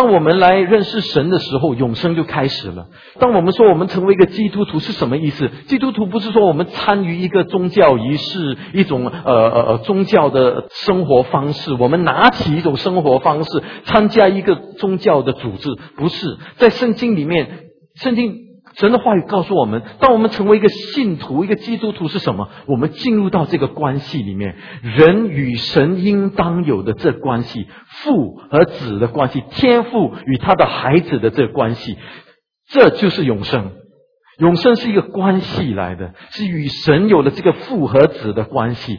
当我们来认识神的时候，永生就开始了。当我们说我们成为一个基督徒是什么意思？基督徒不是说我们参与一个宗教仪式，一种呃呃呃宗教的生活方式，我们拿起一种生活方式参加一个宗教的组织，不是在圣经里面，圣经。神的话语告诉我们，当我们成为一个信徒、一个基督徒是什么？我们进入到这个关系里面，人与神应当有的这关系，父和子的关系，天父与他的孩子的这关系，这就是永生。永生是一个关系来的，是与神有了这个父和子的关系，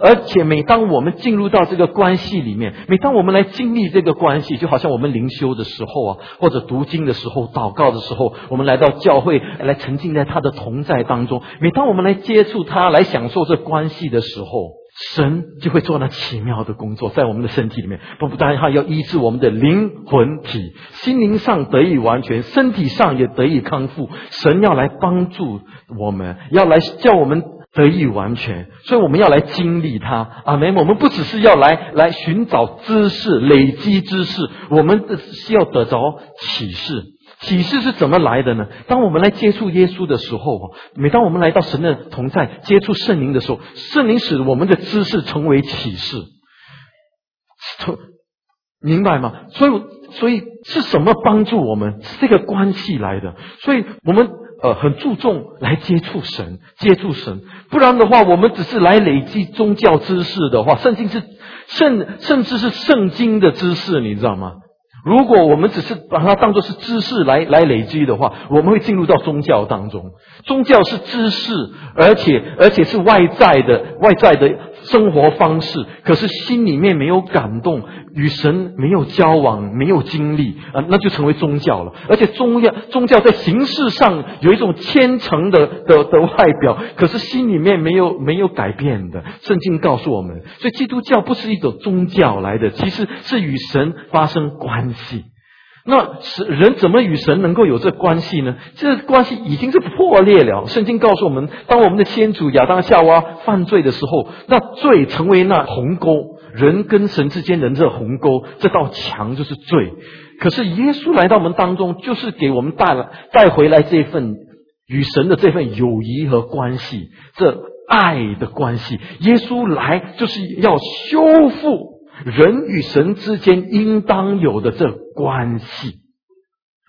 而且每当我们进入到这个关系里面，每当我们来经历这个关系，就好像我们灵修的时候啊，或者读经的时候、祷告的时候，我们来到教会来沉浸在他的同在当中，每当我们来接触他、来享受这关系的时候。神就会做那奇妙的工作，在我们的身体里面，不不但他要医治我们的灵魂体，心灵上得以完全，身体上也得以康复。神要来帮助我们，要来叫我们得以完全，所以我们要来经历他。阿门。我们不只是要来来寻找知识、累积知识，我们是要得着启示。启示是怎么来的呢？当我们来接触耶稣的时候，每当我们来到神的同在、接触圣灵的时候，圣灵使我们的知识成为启示，明白吗？所以，所以是什么帮助我们？是这个关系来的。所以我们呃很注重来接触神，接触神。不然的话，我们只是来累积宗教知识的话，圣经是甚甚至是圣经的知识，你知道吗？如果我们只是把它当作是知识来来累积的话，我们会进入到宗教当中。宗教是知识，而且而且是外在的外在的生活方式，可是心里面没有感动。与神没有交往，没有经历啊，那就成为宗教了。而且宗教宗教在形式上有一种虔诚的的的外表，可是心里面没有没有改变的。圣经告诉我们，所以基督教不是一种宗教来的，其实是与神发生关系。那是人怎么与神能够有这关系呢？这关系已经是破裂了。圣经告诉我们，当我们的先祖亚当夏娃犯罪的时候，那罪成为那鸿沟。人跟神之间的这鸿沟，这道墙就是罪。可是耶稣来到我们当中，就是给我们带来带回来这份与神的这份友谊和关系，这爱的关系。耶稣来就是要修复人与神之间应当有的这关系。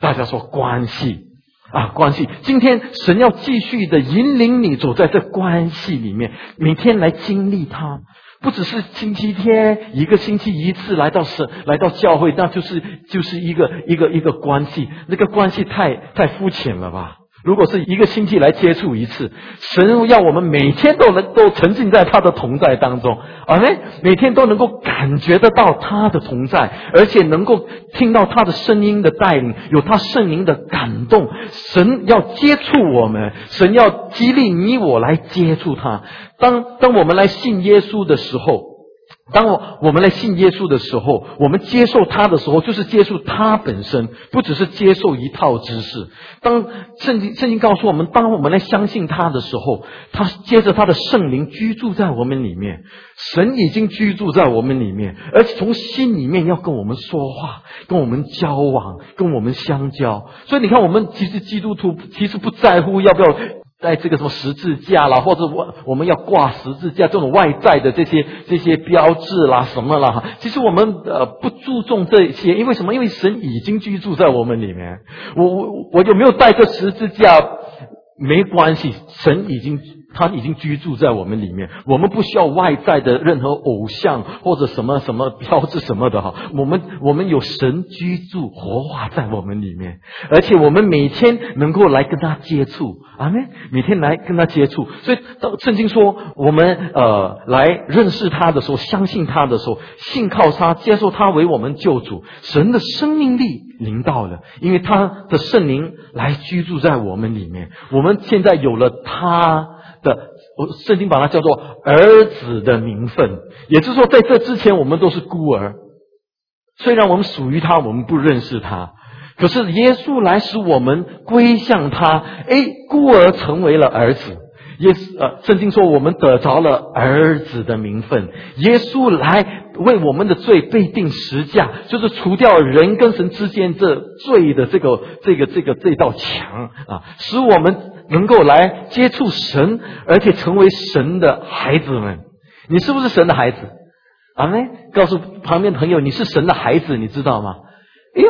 大家说关系啊，关系。今天神要继续的引领你走在这关系里面，每天来经历它。不只是星期天一个星期一次来到神来到教会，那就是就是一个一个一个关系，那个关系太太肤浅了吧？如果是一个星期来接触一次，神要我们每天都能都沉浸在他的同在当中，而每天都能够感觉得到他的同在，而且能够听到他的声音的带领，有他圣灵的感动。神要接触我们，神要激励你我来接触他。当当我们来信耶稣的时候。当我我们来信耶稣的时候，我们接受他的时候，就是接受他本身，不只是接受一套知识。当圣经圣经告诉我们，当我们来相信他的时候，他接着他的圣灵居住在我们里面，神已经居住在我们里面，而且从心里面要跟我们说话，跟我们交往，跟我们相交。所以你看，我们其实基督徒其实不在乎要不要。带这个什么十字架啦，或者我我们要挂十字架这种外在的这些这些标志啦，什么啦，其实我们呃不注重这些，因为什么？因为神已经居住在我们里面。我我我有没有带个十字架没关系，神已经。他已经居住在我们里面，我们不需要外在的任何偶像或者什么什么标志什么的哈。我们我们有神居住活化在我们里面，而且我们每天能够来跟他接触，阿门。每天来跟他接触，所以到圣经说，我们呃来认识他的时候，相信他的时候，信靠他，接受他为我们救主，神的生命力临到了，因为他的圣灵来居住在我们里面，我们现在有了他。我圣经把它叫做儿子的名分，也就是说，在这之前我们都是孤儿。虽然我们属于他，我们不认识他，可是耶稣来使我们归向他，哎，孤儿成为了儿子。耶稣呃，圣经说我们得着了儿子的名分，耶稣来为我们的罪被定十架，就是除掉人跟神之间这罪的这个这个这个这道墙啊，使我们能够来接触神，而且成为神的孩子们。你是不是神的孩子？阿妹，告诉旁边朋友，你是神的孩子，你知道吗？哎呦！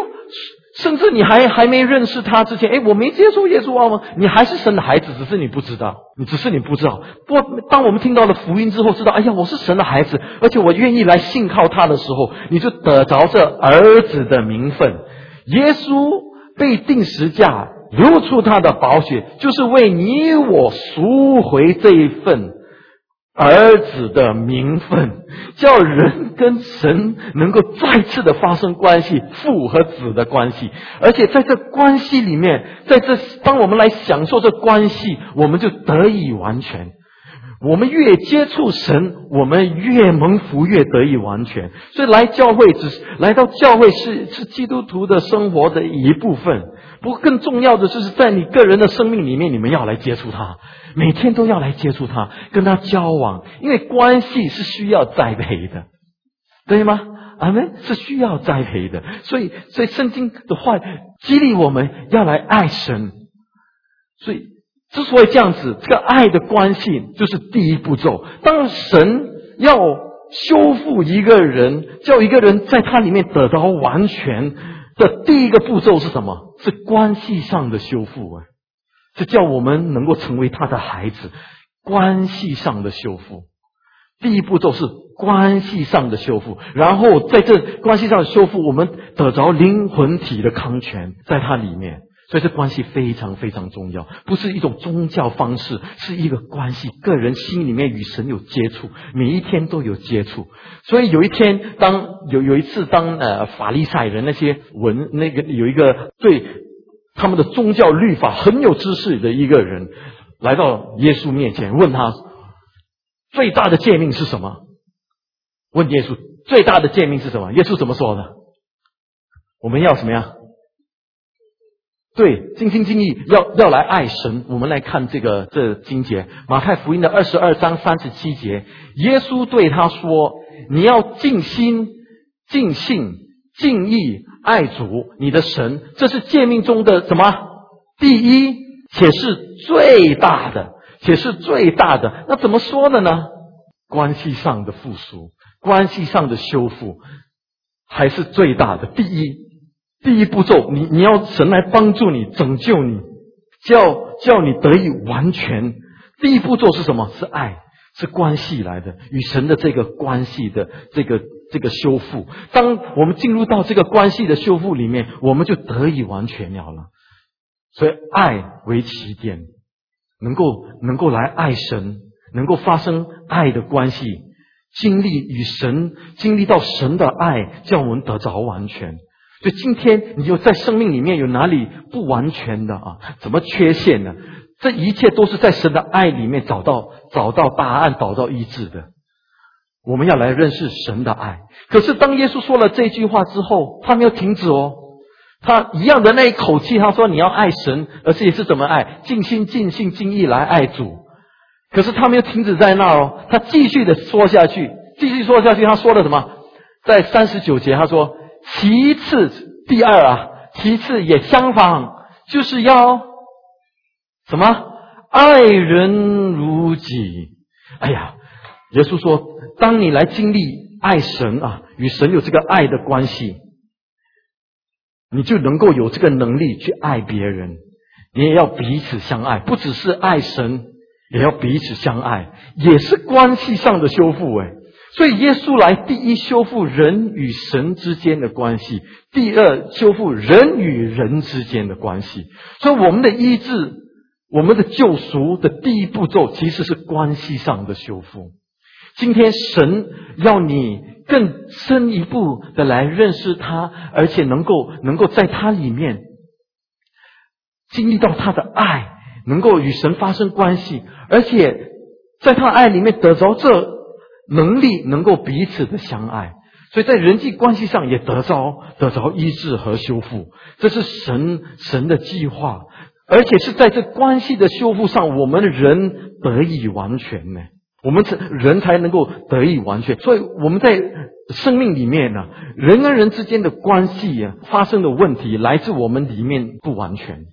甚至你还还没认识他之前，哎，我没接触耶稣啊吗？你还是神的孩子，只是你不知道，你只是你不知道。不，当我们听到了福音之后，知道，哎呀，我是神的孩子，而且我愿意来信靠他的时候，你就得着这儿子的名分。耶稣被定十架，流出他的宝血，就是为你我赎回这一份。儿子的名分，叫人跟神能够再次的发生关系，父和子的关系，而且在这关系里面，在这当我们来享受这关系，我们就得以完全。我们越接触神，我们越蒙福，越得以完全。所以来教会，只是来到教会是是基督徒的生活的一部分。不过更重要的就是在你个人的生命里面，你们要来接触他。每天都要来接触他，跟他交往，因为关系是需要栽培的，对吗？阿门，是需要栽培的。所以，所以圣经的话激励我们要来爱神。所以，之所以这样子，这个爱的关系就是第一步骤。当神要修复一个人，叫一个人在他里面得到完全的第一个步骤是什么？是关系上的修复啊。是叫我们能够成为他的孩子，关系上的修复。第一步骤是关系上的修复，然后在这关系上修复，我们得着灵魂体的康全，在它里面。所以这关系非常非常重要，不是一种宗教方式，是一个关系，个人心里面与神有接触，每一天都有接触。所以有一天，当有有一次，当呃法利赛人那些文那个有一个对。他们的宗教律法很有知识的一个人，来到耶稣面前，问他最大的诫命是什么？问耶稣最大的诫命是什么？耶稣怎么说的？我们要什么呀？对，尽心尽意要要来爱神。我们来看这个这经节，马太福音的二十二章三十七节，耶稣对他说：“你要尽心、尽性、尽意。”爱主你的神，这是诫命中的什么？第一，且是最大的，且是最大的。那怎么说的呢？关系上的复苏，关系上的修复，还是最大的。第一，第一步骤，你你要神来帮助你，拯救你，叫叫你得以完全。第一步骤是什么？是爱。是关系来的，与神的这个关系的这个这个修复。当我们进入到这个关系的修复里面，我们就得以完全了了。所以，爱为起点，能够能够来爱神，能够发生爱的关系，经历与神，经历到神的爱，叫我们得着完全。所以，今天你就在生命里面有哪里不完全的啊？怎么缺陷呢？这一切都是在神的爱里面找到找到答案，找到医治的。我们要来认识神的爱。可是当耶稣说了这句话之后，他没有停止哦，他一样的那一口气，他说你要爱神，而且是怎么爱？尽心、尽性、尽意来爱主。可是他没有停止在那哦，他继续的说下去，继续说下去。他说了什么？在三十九节，他说：其次，第二啊，其次也相仿，就是要。什么？爱人如己。哎呀，耶稣说，当你来经历爱神啊，与神有这个爱的关系，你就能够有这个能力去爱别人。你也要彼此相爱，不只是爱神，也要彼此相爱，也是关系上的修复。哎，所以耶稣来，第一修复人与神之间的关系，第二修复人与人之间的关系。所以我们的医治。我们的救赎的第一步骤其实是关系上的修复。今天神要你更深一步的来认识他，而且能够能够在他里面经历到他的爱，能够与神发生关系，而且在他爱里面得着这能力，能够彼此的相爱。所以在人际关系上也得着得着医治和修复。这是神神的计划。而且是在这关系的修复上，我们人得以完全呢。我们才人才能够得以完全。所以我们在生命里面呢，人跟人之间的关系啊，发生的问题来自我们里面不完全。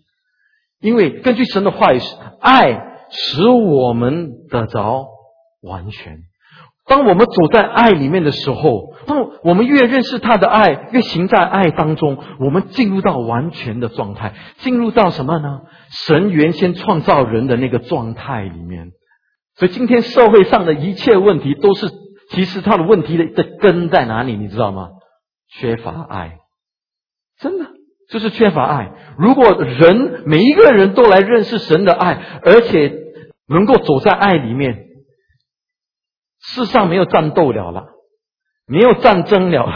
因为根据神的话语，爱使我们得着完全。当我们走在爱里面的时候，当我们越认识他的爱，越行在爱当中，我们进入到完全的状态，进入到什么呢？神原先创造人的那个状态里面。所以今天社会上的一切问题，都是其实他的问题的的根在哪里？你知道吗？缺乏爱，真的就是缺乏爱。如果人每一个人都来认识神的爱，而且能够走在爱里面。世上没有战斗了了，没有战争了，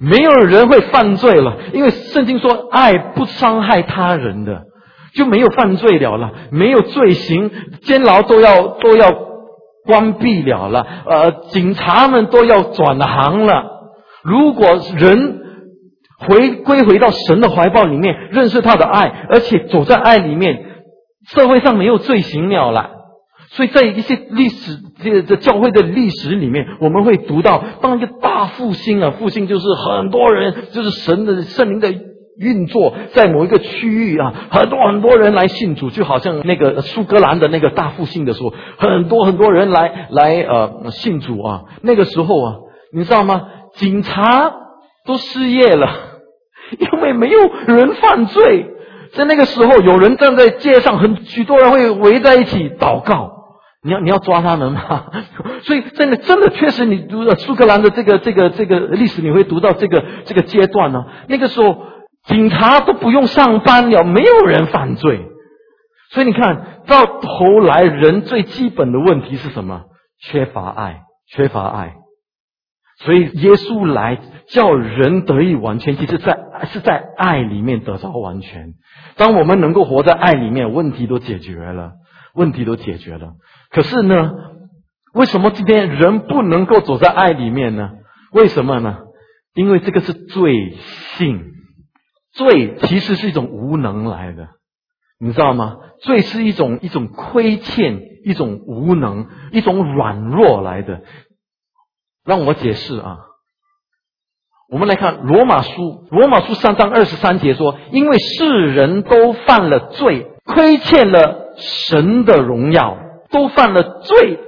没有人会犯罪了，因为圣经说爱不伤害他人的，就没有犯罪了了，没有罪行，监牢都要都要关闭了了，呃，警察们都要转行了。如果人回归回到神的怀抱里面，认识他的爱，而且走在爱里面，社会上没有罪行了了。所以在一些历史这这教会的历史里面，我们会读到，当一个大复兴啊，复兴就是很多人，就是神的圣灵的运作，在某一个区域啊，很多很多人来信主，就好像那个苏格兰的那个大复兴的时候，很多很多人来来呃信主啊，那个时候啊，你知道吗？警察都失业了，因为没有人犯罪，在那个时候，有人站在街上，很许多人会围在一起祷告。你要你要抓他们吗？所以真的真的确实，你读了苏格兰的这个这个这个历史，你会读到这个这个阶段呢。那个时候，警察都不用上班了，没有人犯罪。所以你看到头来，人最基本的问题是什么？缺乏爱，缺乏爱。所以耶稣来叫人得以完全，其实在是在爱里面得着完全。当我们能够活在爱里面，问题都解决了，问题都解决了。可是呢，为什么今天人不能够走在爱里面呢？为什么呢？因为这个是罪性，罪其实是一种无能来的，你知道吗？罪是一种一种亏欠，一种无能，一种软弱来的。让我解释啊，我们来看罗马书，罗马书三章二十三节说：“因为世人都犯了罪，亏欠了神的荣耀。”都犯了罪，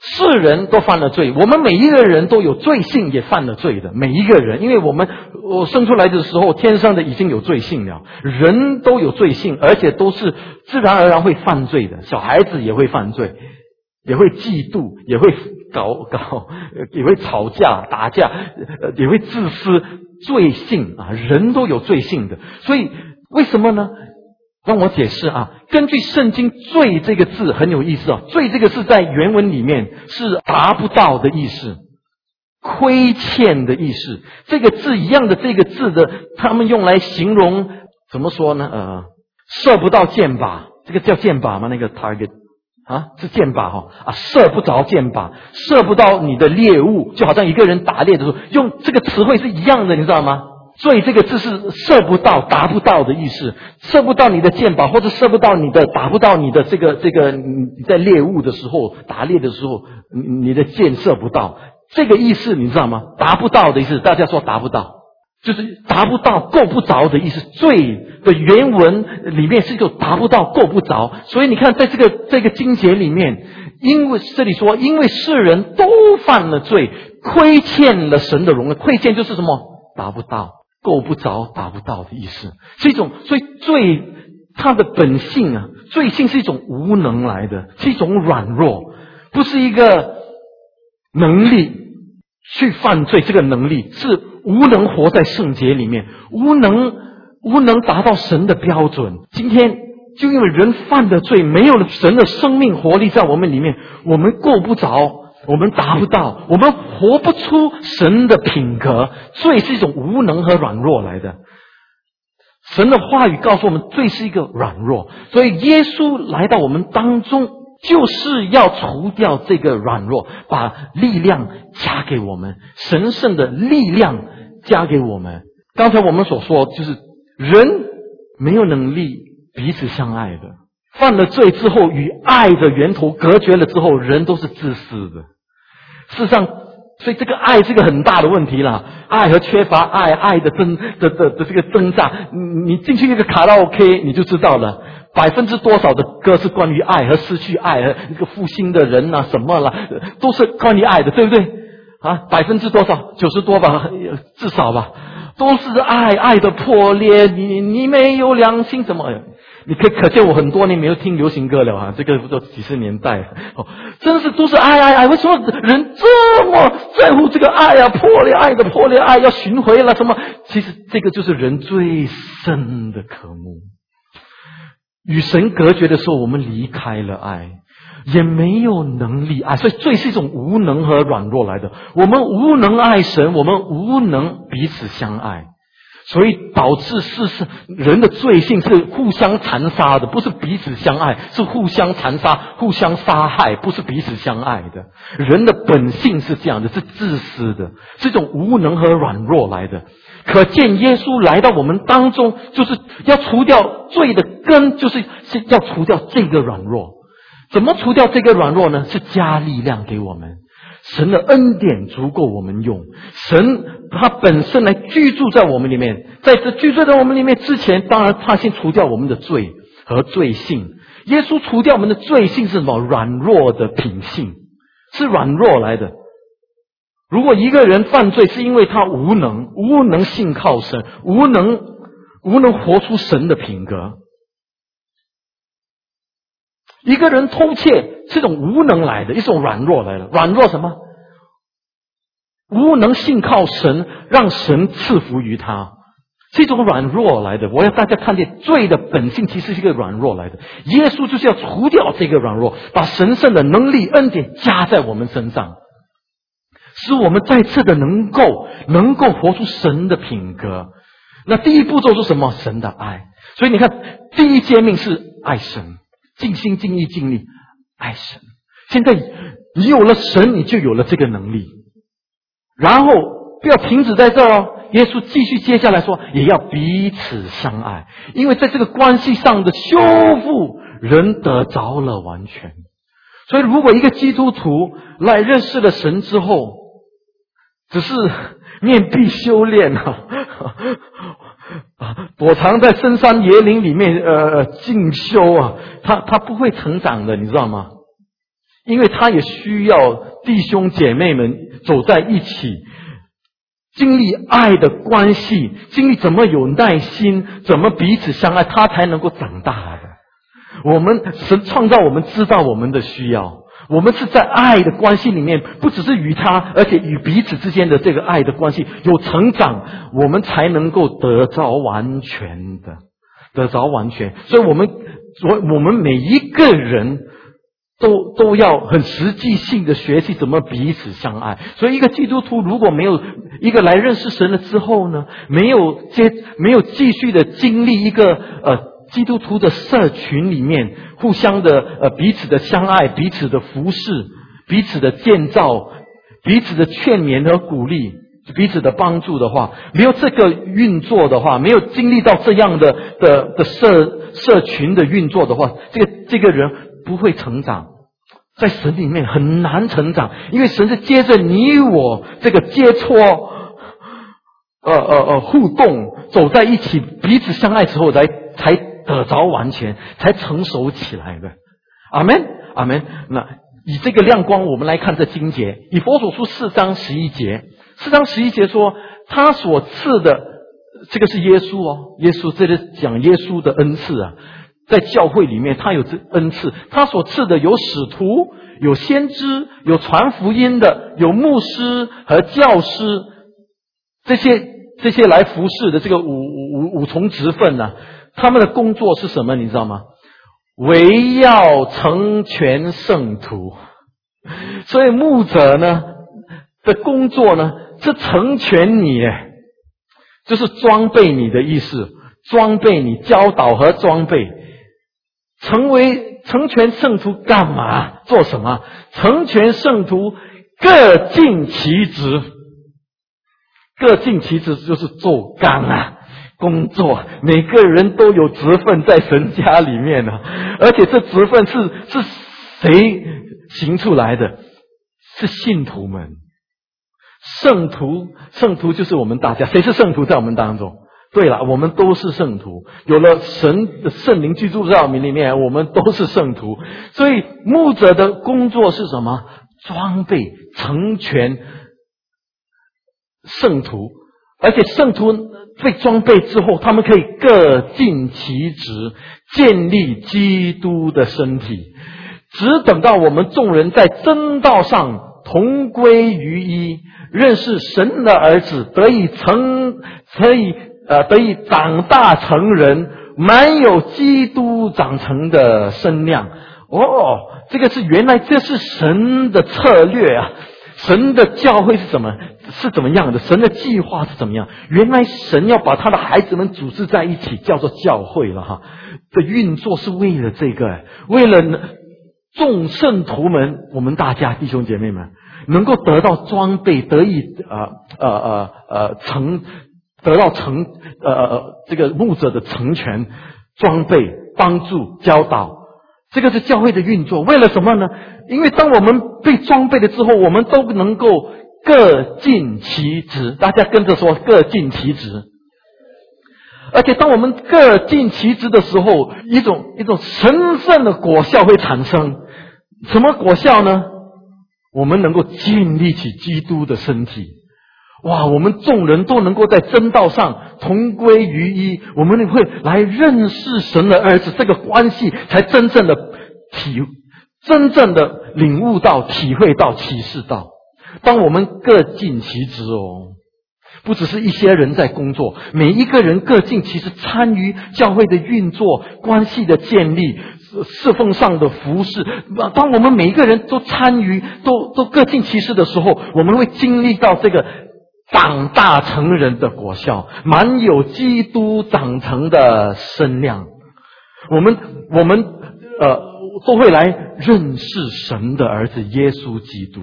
世人都犯了罪。我们每一个人都有罪性，也犯了罪的。每一个人，因为我们我生出来的时候，天生的已经有罪性了。人都有罪性，而且都是自然而然会犯罪的。小孩子也会犯罪，也会嫉妒，也会搞搞，也会吵架打架，也会自私。罪性啊，人都有罪性的。所以为什么呢？让我解释啊，根据圣经“罪”这个字很有意思啊，“罪”这个字在原文里面是达不到的意思，亏欠的意思。这个字一样的这个字的，他们用来形容怎么说呢？呃，射不到箭靶，这个叫箭靶吗？那个 target 啊，是箭靶哈啊，射不着箭靶，射不到你的猎物，就好像一个人打猎的时候用这个词汇是一样的，你知道吗？所以这个字是射不到、达不到的意思，射不到你的箭靶，或者射不到你的、打不到你的这个这个你在猎物的时候打猎的时候，你的箭射不到，这个意思你知道吗？达不到的意思，大家说达不到，就是达不到、够不着的意思。罪的原文里面是一个达不到、够不着，所以你看，在这个这个经节里面，因为这里说，因为世人都犯了罪，亏欠了神的荣耀，亏欠就是什么？达不到。够不着、达不到的意思，是一种，所以罪它的本性啊，罪性是一种无能来的，是一种软弱，不是一个能力去犯罪。这个能力是无能活在圣洁里面，无能无能达到神的标准。今天就因为人犯的罪，没有了神的生命活力在我们里面，我们够不着。我们达不到，我们活不出神的品格，罪是一种无能和软弱来的。神的话语告诉我们，罪是一个软弱，所以耶稣来到我们当中，就是要除掉这个软弱，把力量加给我们，神圣的力量加给我们。刚才我们所说，就是人没有能力彼此相爱的。犯了罪之后，与爱的源头隔绝了之后，人都是自私的。事实上，所以这个爱是个很大的问题了。爱和缺乏爱，爱的挣的的的这个挣扎，你你进去一个卡拉 OK，你就知道了。百分之多少的歌是关于爱和失去爱，和一个负心的人呐，什么了，都是关于爱的，对不对？啊，百分之多少？九十多吧，至少吧，都是爱，爱的破裂。你你没有良心，怎么？你可可见我很多年没有听流行歌了啊，这个都几十年代哦，真是都是爱爱爱。为什么人这么在乎这个爱啊？破裂爱的破裂爱要寻回了什么？其实这个就是人最深的渴慕。与神隔绝的时候，我们离开了爱，也没有能力爱，所以罪是一种无能和软弱来的。我们无能爱神，我们无能彼此相爱。所以导致世事人的罪性是互相残杀的，不是彼此相爱，是互相残杀、互相杀害，不是彼此相爱的。人的本性是这样的，是自私的，是一种无能和软弱来的。可见耶稣来到我们当中，就是要除掉罪的根，就是是要除掉这个软弱。怎么除掉这个软弱呢？是加力量给我们。神的恩典足够我们用，神他本身来居住在我们里面，在这居住在我们里面之前，当然他先除掉我们的罪和罪性。耶稣除掉我们的罪性是什么？软弱的品性，是软弱来的。如果一个人犯罪是因为他无能，无能信靠神，无能无能活出神的品格。一个人偷窃是一种无能来的，一种软弱来的。软弱什么？无能信靠神，让神赐福于他，是一种软弱来的。我要大家看见罪的本性，其实是一个软弱来的。耶稣就是要除掉这个软弱，把神圣的能力恩典加在我们身上，使我们再次的能够能够活出神的品格。那第一步骤是什么？神的爱。所以你看，第一诫命是爱神。尽心尽意尽力爱神。现在你有了神，你就有了这个能力。然后不要停止在这哦，耶稣继续接下来说，也要彼此相爱，因为在这个关系上的修复，人得着了完全。所以，如果一个基督徒来认识了神之后，只是面壁修炼啊。啊，躲藏在深山野林里面，呃，进修啊，他他不会成长的，你知道吗？因为他也需要弟兄姐妹们走在一起，经历爱的关系，经历怎么有耐心，怎么彼此相爱，他才能够长大的。我们神创造我们，知道我们的需要。我们是在爱的关系里面，不只是与他，而且与彼此之间的这个爱的关系有成长，我们才能够得着完全的，得着完全。所以，我们我我们每一个人都都要很实际性的学习怎么彼此相爱。所以，一个基督徒如果没有一个来认识神了之后呢，没有接没有继续的经历一个呃。基督徒的社群里面，互相的呃彼此的相爱，彼此的服侍，彼此的建造，彼此的劝勉和鼓励，彼此的帮助的话，没有这个运作的话，没有经历到这样的的的社社群的运作的话，这个这个人不会成长，在神里面很难成长，因为神是接着你我这个接触，呃呃呃互动，走在一起，彼此相爱之后，才才。得着完全，才成熟起来的。阿门，阿门。那以这个亮光，我们来看这经节，以佛所书四章十一节，四章十一节说，他所赐的这个是耶稣哦，耶稣这里讲耶稣的恩赐啊，在教会里面，他有这恩赐，他所赐的有使徒，有先知，有传福音的，有牧师和教师，这些这些来服侍的这个五五五重职分呢。他们的工作是什么？你知道吗？唯要成全圣徒。所以牧者呢的工作呢是成全你，就是装备你的意思，装备你，教导和装备，成为成全圣徒干嘛？做什么？成全圣徒各尽其职，各尽其职就是做干啊。工作，每个人都有职分在神家里面呢，而且这职分是是谁行出来的？是信徒们，圣徒，圣徒就是我们大家。谁是圣徒在我们当中？对了，我们都是圣徒。有了神的圣灵居住在我们里面，我们都是圣徒。所以牧者的工作是什么？装备、成全圣徒，而且圣徒被装备之后，他们可以各尽其职，建立基督的身体。只等到我们众人在真道上同归于一，认识神的儿子，得以成，可以。呃，得以长大成人，满有基督长成的身量。哦，这个是原来这是神的策略啊！神的教会是什么是怎么样的？神的计划是怎么样？原来神要把他的孩子们组织在一起，叫做教会了哈。的运作是为了这个，为了众圣徒们，我们大家弟兄姐妹们能够得到装备，得以呃呃呃呃成。得到成呃呃这个牧者的成全装备帮助教导，这个是教会的运作。为了什么呢？因为当我们被装备了之后，我们都能够各尽其职。大家跟着说，各尽其职。而且当我们各尽其职的时候，一种一种神圣的果效会产生。什么果效呢？我们能够建立起基督的身体。哇！我们众人都能够在真道上同归于一，我们会来认识神的儿子，这个关系才真正的体，真正的领悟到、体会到、启示到。当我们各尽其职哦，不只是一些人在工作，每一个人各尽其职，参与教会的运作、关系的建立、侍奉上的服饰。当我们每一个人都参与、都都各尽其事的时候，我们会经历到这个。长大成人的果效，满有基督长成的身量。我们我们呃都会来认识神的儿子耶稣基督。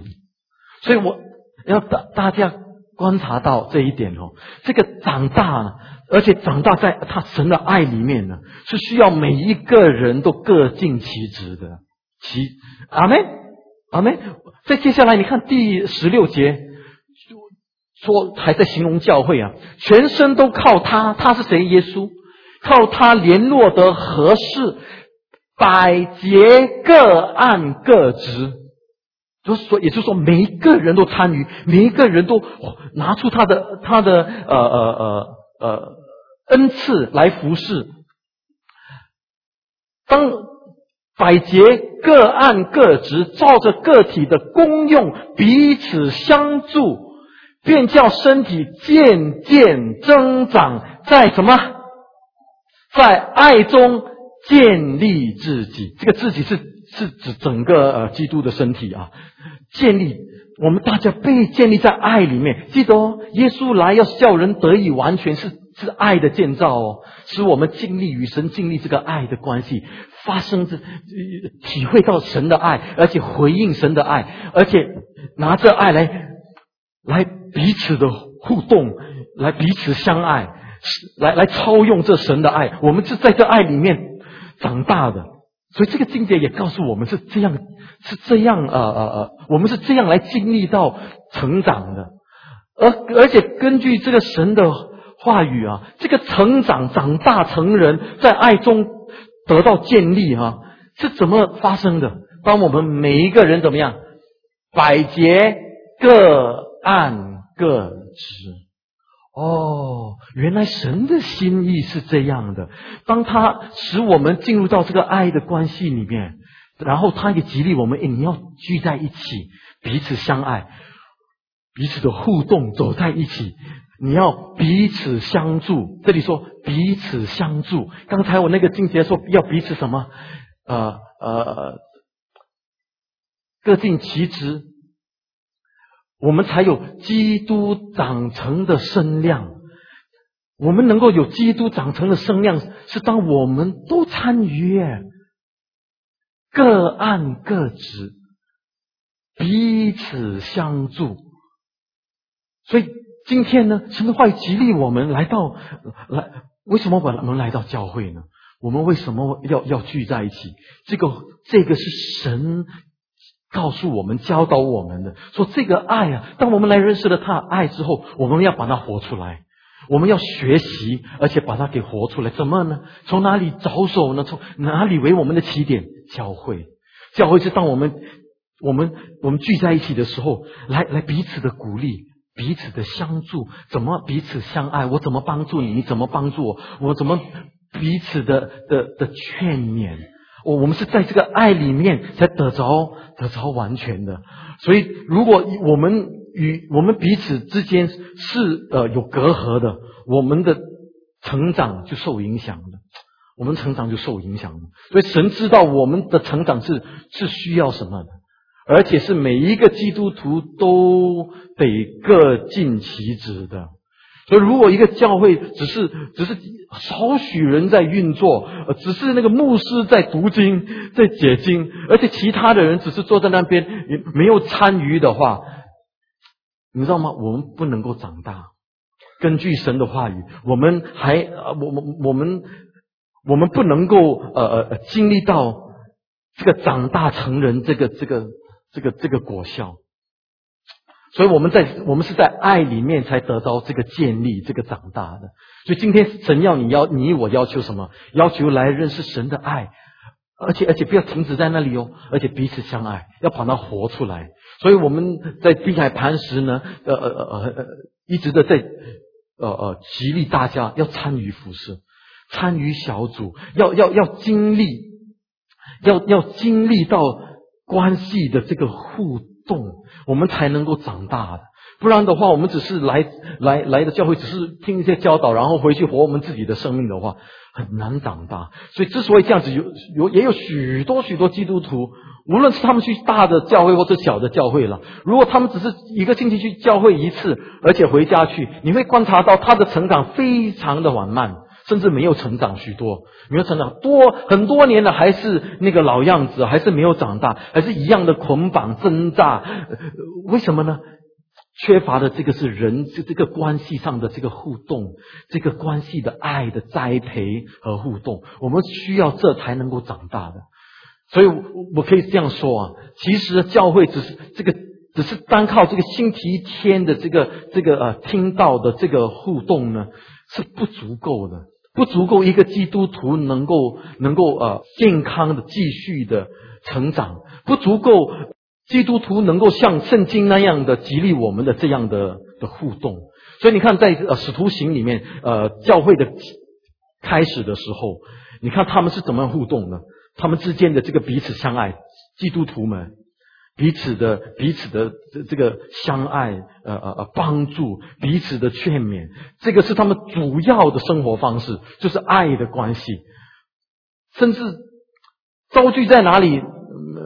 所以我要大大家观察到这一点哦。这个长大，而且长大在他神的爱里面呢，是需要每一个人都各尽其职的。其阿门阿门。再接下来，你看第十六节。说还在形容教会啊，全身都靠他，他是谁？耶稣，靠他联络得合适，百节各按各职，就是说，也就是说，每一个人都参与，每一个人都拿出他的他的呃呃呃呃恩赐来服侍。当百节各按各职，照着个体的功用彼此相助。便叫身体渐渐增长，在什么？在爱中建立自己。这个自己是是指整个呃基督的身体啊。建立我们大家被建立在爱里面。记得哦，耶稣来要叫人得以完全，是是爱的建造哦，使我们经历与神经历这个爱的关系，发生这体会到神的爱，而且回应神的爱，而且拿着爱来来。彼此的互动，来彼此相爱，来来超用这神的爱，我们是在这爱里面长大的，所以这个境界也告诉我们是这样，是这样呃呃呃，我们是这样来经历到成长的，而而且根据这个神的话语啊，这个成长长大成人，在爱中得到建立哈，是怎么发生的？当我们每一个人怎么样，百节各按。各知哦，原来神的心意是这样的。当他使我们进入到这个爱的关系里面，然后他也激励我们：哎，你要聚在一起，彼此相爱，彼此的互动，走在一起。你要彼此相助。这里说彼此相助。刚才我那个境界说要彼此什么？呃呃，各尽其职。我们才有基督长成的身量。我们能够有基督长成的身量，是当我们都参与，各按各职，彼此相助。所以今天呢，神的话语激励我们来到来，为什么我们来到教会呢？我们为什么要要聚在一起？这个这个是神告诉我们、教导我们的，说这个爱啊，当我们来认识了他爱之后，我们要把它活出来。我们要学习，而且把它给活出来。怎么呢？从哪里着手呢？从哪里为我们的起点？教会，教会是当我们我们我们聚在一起的时候，来来彼此的鼓励，彼此的相助，怎么彼此相爱？我怎么帮助你？你怎么帮助我？我怎么？彼此的的的劝勉，我我们是在这个爱里面才得着得着完全的。所以，如果我们与我们彼此之间是呃有隔阂的，我们的成长就受影响了，我们成长就受影响了。所以，神知道我们的成长是是需要什么的，而且是每一个基督徒都得各尽其职的。所以，如果一个教会只是只是少许人在运作，只是那个牧师在读经、在解经，而且其他的人只是坐在那边，也没有参与的话，你知道吗？我们不能够长大。根据神的话语，我们还，我我我们我们不能够呃呃经历到这个长大成人这个这个这个这个果效。所以我们在我们是在爱里面才得到这个建立、这个长大的。所以今天神要你要你我要求什么？要求来认识神的爱，而且而且不要停止在那里哦，而且彼此相爱，要把它活出来。所以我们在滨海磐石呢，呃呃呃呃，一直的在呃呃激励大家要参与服饰，参与小组，要要要经历，要要经历到关系的这个互动。我们才能够长大的，不然的话，我们只是来来来的教会，只是听一些教导，然后回去活我们自己的生命的话，很难长大。所以，之所以这样子，有有也有许多许多基督徒，无论是他们去大的教会或者小的教会了，如果他们只是一个星期去教会一次，而且回家去，你会观察到他的成长非常的缓慢。甚至没有成长许多，没有成长多很多年了，还是那个老样子，还是没有长大，还是一样的捆绑挣扎。为什么呢？缺乏的这个是人这这个关系上的这个互动，这个关系的爱的栽培和互动，我们需要这才能够长大的。所以，我我可以这样说啊，其实教会只是这个，只是单靠这个星期天的这个这个呃听到的这个互动呢，是不足够的。不足够一个基督徒能够能够呃健康的继续的成长，不足够基督徒能够像圣经那样的激励我们的这样的的互动。所以你看，在呃使徒行里面，呃教会的开始的时候，你看他们是怎么样互动的？他们之间的这个彼此相爱，基督徒们。彼此的彼此的这这个相爱，呃呃呃，帮助彼此的劝勉，这个是他们主要的生活方式，就是爱的关系。甚至遭聚在哪里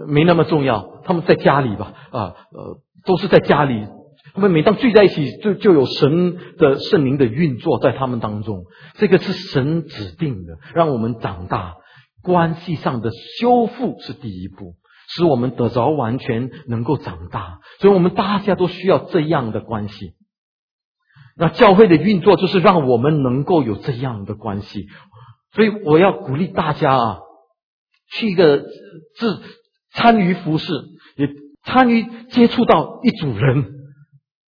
没那么重要，他们在家里吧，啊呃，都是在家里。他们每当聚在一起，就就有神的圣灵的运作在他们当中。这个是神指定的，让我们长大，关系上的修复是第一步。使我们得着完全能够长大，所以我们大家都需要这样的关系。那教会的运作就是让我们能够有这样的关系，所以我要鼓励大家啊，去一个自参与服饰，也参与接触到一组人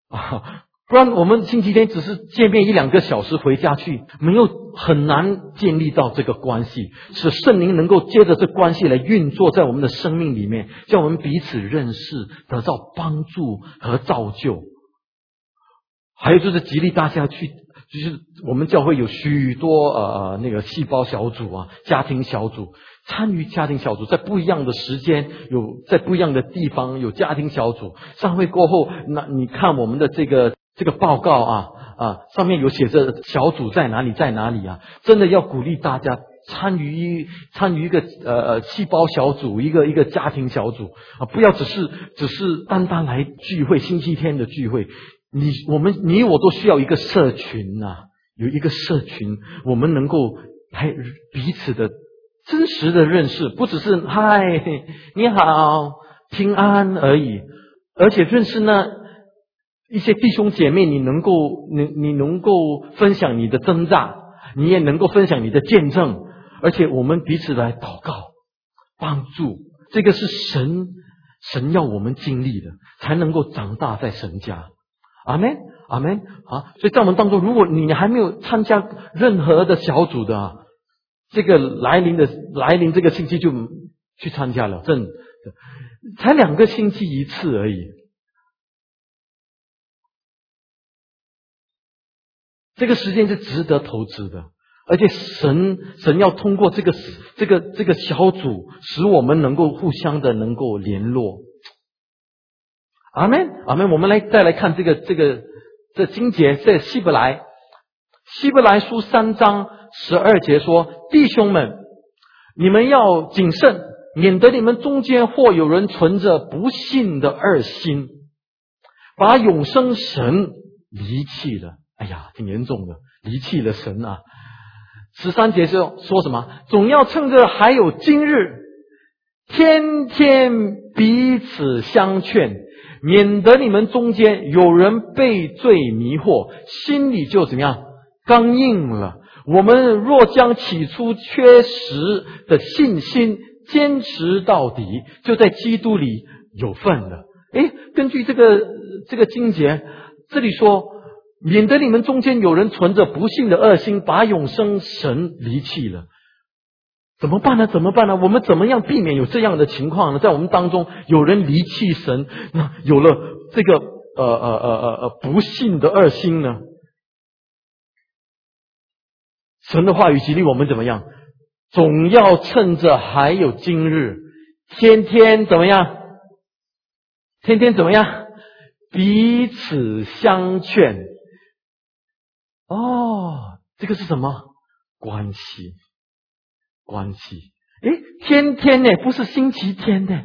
啊。不然，我们星期天只是见面一两个小时，回家去，没有很难建立到这个关系，使圣灵能够借着这关系来运作在我们的生命里面，叫我们彼此认识，得到帮助和造就。还有就是激励大家去，就是我们教会有许多呃那个细胞小组啊，家庭小组，参与家庭小组，在不一样的时间，有在不一样的地方有家庭小组。上会过后，那你看我们的这个。这个报告啊啊，上面有写着小组在哪里在哪里啊，真的要鼓励大家参与一参与一个呃呃细胞小组，一个一个家庭小组啊，不要只是只是单单来聚会，星期天的聚会，你我们你我都需要一个社群呐，有一个社群，我们能够来彼此的真实的认识，不只是嗨你好平安而已，而且认识呢。一些弟兄姐妹，你能够你你能够分享你的挣扎，你也能够分享你的见证，而且我们彼此来祷告，帮助，这个是神神要我们经历的，才能够长大在神家。阿门，阿门。啊，所以在我们当中，如果你还没有参加任何的小组的，这个来临的来临这个星期就去参加了，真的，才两个星期一次而已。这个时间是值得投资的，而且神神要通过这个这个这个小组，使我们能够互相的能够联络。阿门，阿门。我们来再来看这个这个这经节，在希伯来希伯来书三章十二节说：“弟兄们，你们要谨慎，免得你们中间或有人存着不信的二心，把永生神离弃了。”哎呀，挺严重的，离弃了神啊！十三节是说什么？总要趁着还有今日，天天彼此相劝，免得你们中间有人被罪迷惑，心里就怎么样刚硬了。我们若将起初缺失的信心坚持到底，就在基督里有份了。诶，根据这个这个经节，这里说。免得你们中间有人存着不幸的恶心，把永生神离弃了，怎么办呢？怎么办呢？我们怎么样避免有这样的情况呢？在我们当中有人离弃神，那有了这个呃呃呃呃呃不幸的恶心呢？神的话语激励我们怎么样？总要趁着还有今日，天天怎么样？天天怎么样？彼此相劝。哦，这个是什么关系？关系？诶，天天呢，不是星期天呢。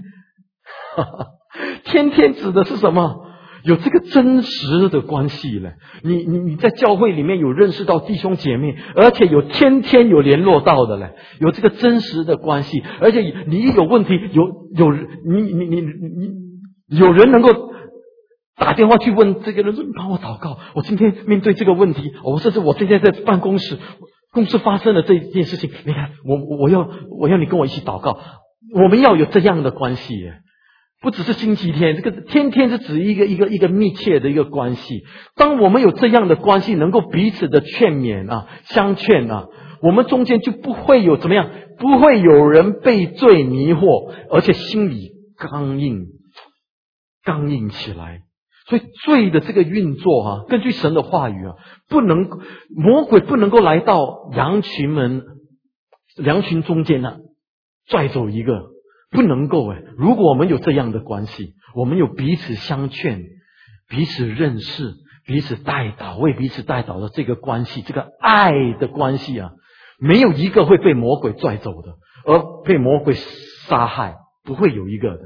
天天指的是什么？有这个真实的关系呢？你你你在教会里面有认识到弟兄姐妹，而且有天天有联络到的嘞，有这个真实的关系，而且你一有问题，有有你你你你有人能够。打电话去问这个人说：“你帮我祷告，我今天面对这个问题，我甚至我今天在办公室，公司发生了这一件事情，你看，我我要我要你跟我一起祷告，我们要有这样的关系，不只是星期天，这个天天是指一个一个一个密切的一个关系。当我们有这样的关系，能够彼此的劝勉啊，相劝啊，我们中间就不会有怎么样，不会有人被罪迷惑，而且心里刚硬，刚硬起来。”所以罪的这个运作啊，根据神的话语啊，不能魔鬼不能够来到羊群们羊群中间呢，拽走一个，不能够哎。如果我们有这样的关系，我们有彼此相劝、彼此认识、彼此带导、为彼此带导的这个关系，这个爱的关系啊，没有一个会被魔鬼拽走的，而被魔鬼杀害，不会有一个的。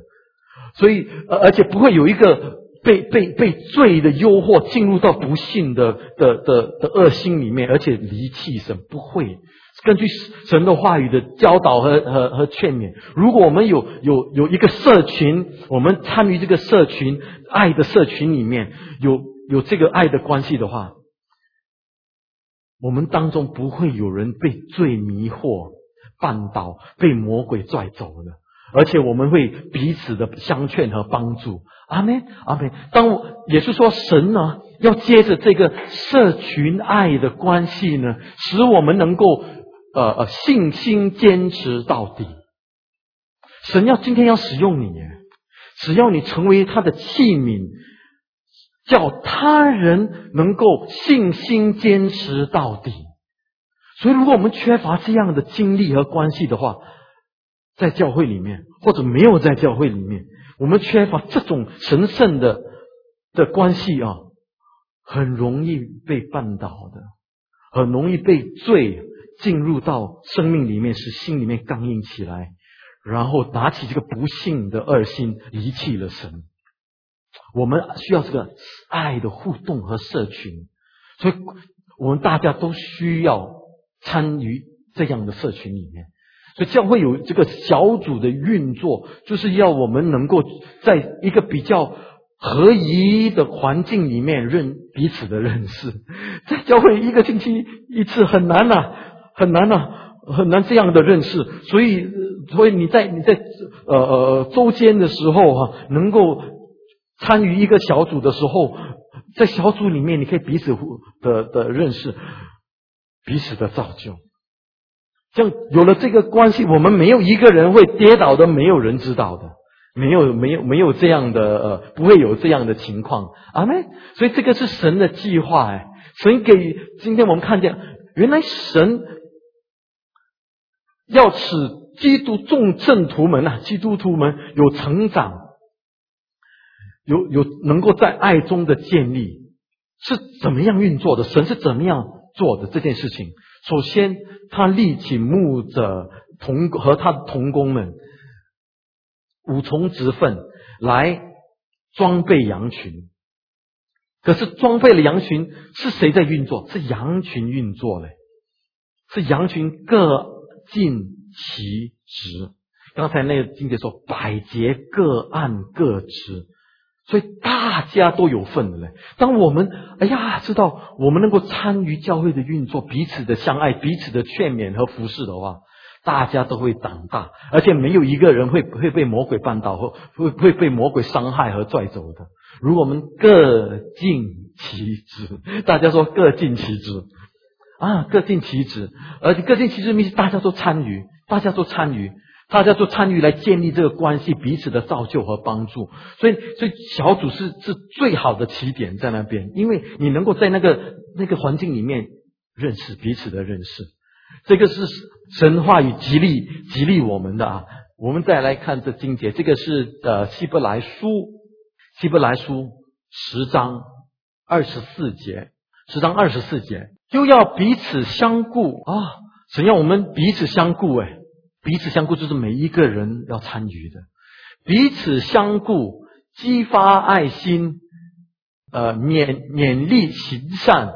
所以，而而且不会有一个。被被被罪的诱惑进入到不幸的的的的恶心里面，而且离弃神不会根据神的话语的教导和和和劝勉。如果我们有有有一个社群，我们参与这个社群爱的社群里面有有这个爱的关系的话，我们当中不会有人被罪迷惑、绊倒、被魔鬼拽走的，而且我们会彼此的相劝和帮助。阿门，阿门。当我也是说，神呢要接着这个社群爱的关系呢，使我们能够呃呃信心坚持到底。神要今天要使用你，只要你成为他的器皿，叫他人能够信心坚持到底。所以，如果我们缺乏这样的经历和关系的话，在教会里面，或者没有在教会里面。我们缺乏这种神圣的的关系啊，很容易被绊倒的，很容易被罪进入到生命里面，使心里面刚硬起来，然后拿起这个不幸的恶心，离弃了神。我们需要这个爱的互动和社群，所以我们大家都需要参与这样的社群里面。所以教会有这个小组的运作，就是要我们能够在一个比较合一的环境里面认彼此的认识，在教会一个星期一次很难呐，很难呐，很难这样的认识。所以，所以你在你在呃呃周间的时候哈，能够参与一个小组的时候，在小组里面你可以彼此的的认识，彼此的造就。像有了这个关系，我们没有一个人会跌倒的，没有人知道的。没有没有没有这样的呃，不会有这样的情况，阿妹。所以这个是神的计划哎，神给今天我们看见，原来神要使基督众圣徒们啊，基督徒们有成长，有有能够在爱中的建立，是怎么样运作的？神是怎么样做的这件事情？首先，他立起牧者同和他的同工们。五重职分来装备羊群，可是装备了羊群是谁在运作？是羊群运作嘞，是羊群各尽其职。刚才那个经节说百节各按各职，所以大家都有份的嘞。当我们哎呀知道我们能够参与教会的运作，彼此的相爱，彼此的劝勉和服侍的话。大家都会长大，而且没有一个人会会被魔鬼绊倒或会会被魔鬼伤害和拽走的。如果我们各尽其职，大家说各尽其职啊，各尽其职，而且各尽其职，意思大家都参与，大家都参与，大家都参与来建立这个关系，彼此的造就和帮助。所以，所以小组是是最好的起点在那边，因为你能够在那个那个环境里面认识彼此的认识。这个是神话语激励激励我们的啊！我们再来看这经节，这个是呃希伯来书希伯来书十章二十四节，十章二十四节又要彼此相顾啊！神要我们彼此相顾，哎，彼此相顾就是每一个人要参与的，彼此相顾，激发爱心，呃，勉勉励行善，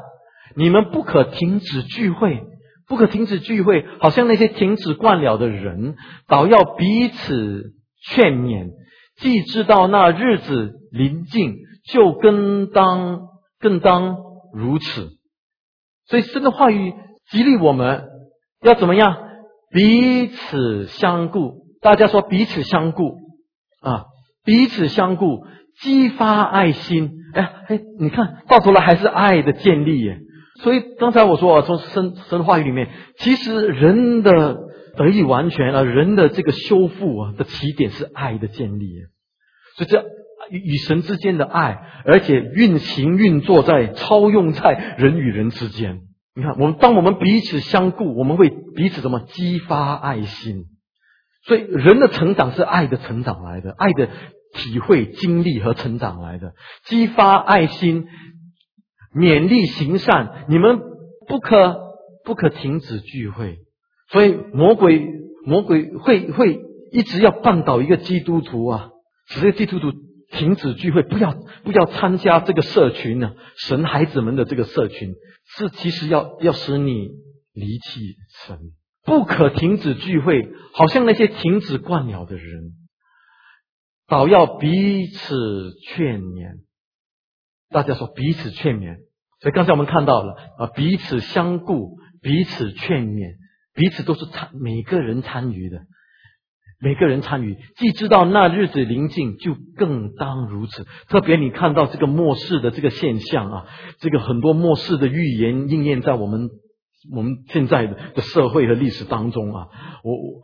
你们不可停止聚会。不可停止聚会，好像那些停止惯了的人，倒要彼此劝勉。既知道那日子临近，就更当更当如此。所以神的话语激励我们，要怎么样？彼此相顾。大家说彼此相顾啊，彼此相顾，激发爱心。哎哎，你看到头来还是爱的建立耶。所以刚才我说啊，从神神话语里面，其实人的得以完全啊，人的这个修复啊的起点是爱的建立。所以这与神之间的爱，而且运行运作在超用在人与人之间。你看，我们当我们彼此相顾，我们会彼此怎么激发爱心？所以人的成长是爱的成长来的，爱的体会、经历和成长来的，激发爱心。勉励行善，你们不可不可停止聚会。所以魔鬼魔鬼会会一直要绊倒一个基督徒啊，使这个基督徒停止聚会，不要不要参加这个社群呢。神孩子们的这个社群是其实要要使你离弃神，不可停止聚会，好像那些停止惯了的人，倒要彼此劝勉。大家说彼此劝勉，所以刚才我们看到了啊，彼此相顾，彼此劝勉，彼此都是参每个人参与的，每个人参与，既知道那日子临近，就更当如此。特别你看到这个末世的这个现象啊，这个很多末世的预言应验在我们我们现在的社会和历史当中啊。我我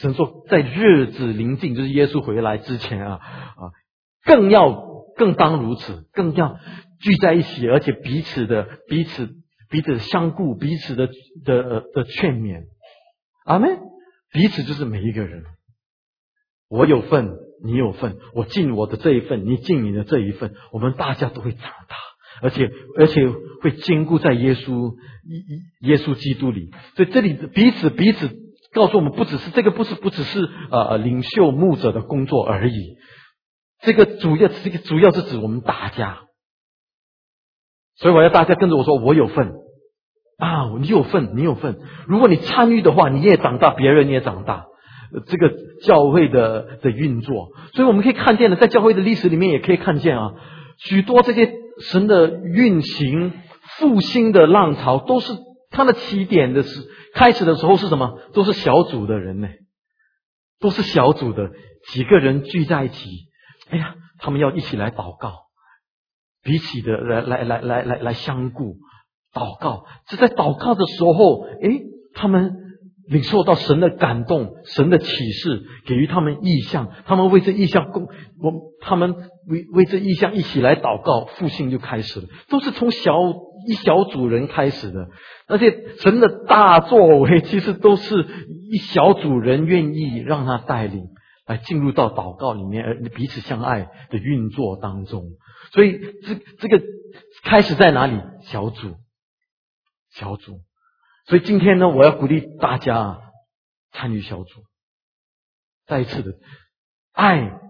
神说，在日子临近，就是耶稣回来之前啊啊，更要。更当如此，更要聚在一起，而且彼此的彼此彼此相顾，彼此的的的劝勉。阿门。彼此就是每一个人，我有份，你有份，我尽我的这一份，你尽你的这一份，我们大家都会长大，而且而且会坚固在耶稣耶耶稣基督里。所以这里彼此彼此告诉我们，不只是这个，不是不只是呃领袖牧者的工作而已。这个主要，这个主要是指我们大家，所以我要大家跟着我说，我有份啊，你有份，你有份。如果你参与的话，你也长大，别人也长大。这个教会的的运作。所以我们可以看见的，在教会的历史里面也可以看见啊，许多这些神的运行、复兴的浪潮，都是它的起点的是开始的时候是什么？都是小组的人呢，都是小组的几个人聚在一起，哎呀，他们要一起来祷告，彼此的来来来来来来相顾。祷告是在祷告的时候，诶，他们领受到神的感动，神的启示，给予他们意向，他们为这意向共，我他们为为这意向一起来祷告，复兴就开始了，都是从小一小组人开始的，而且神的大作为，其实都是一小组人愿意让他带领，来进入到祷告里面，而彼此相爱的运作当中，所以这这个开始在哪里？小组。小组，所以今天呢，我要鼓励大家参与小组。再一次的，爱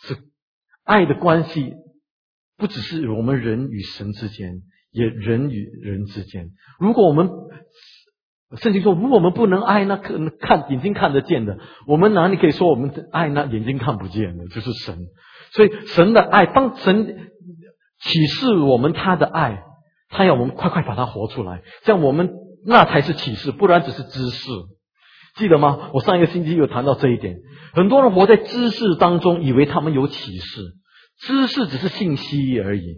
是爱的关系，不只是我们人与神之间，也人与人之间。如果我们圣经说，如果我们不能爱那可能看眼睛看得见的，我们哪里可以说我们爱那眼睛看不见的？就是神。所以神的爱，当神启示我们他的爱。他要我们快快把它活出来，这样我们那才是启示，不然只是知识。记得吗？我上一个星期有谈到这一点。很多人活在知识当中，以为他们有启示，知识只是信息而已，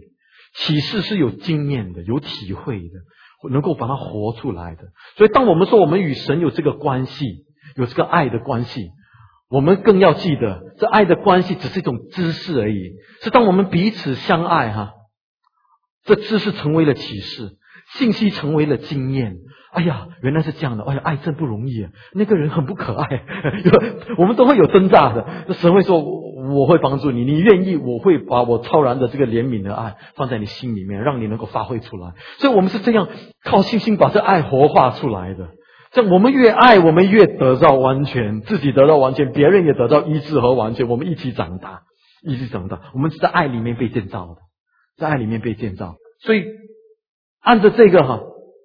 启示是有经验的、有体会的，能够把它活出来的。所以，当我们说我们与神有这个关系，有这个爱的关系，我们更要记得，这爱的关系只是一种知识而已。是当我们彼此相爱，哈。这知识成为了启示，信息成为了经验。哎呀，原来是这样的！哎呀，爱真不容易啊！那个人很不可爱，我们都会有挣扎的。神会说：“我会帮助你，你愿意，我会把我超然的这个怜悯的爱放在你心里面，让你能够发挥出来。”所以，我们是这样靠信心把这爱活化出来的。这我们越爱，我们越得到完全，自己得到完全，别人也得到医治和完全。我们一起长大，一起长大。我们是在爱里面被建造的。在爱里面被建造，所以按照这个哈，